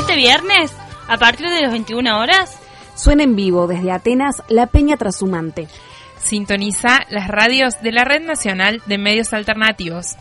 Este viernes, a partir de las 21 horas, suena en vivo desde Atenas La Peña Trashumante. Sintoniza las radios de la Red Nacional de Medios Alternativos.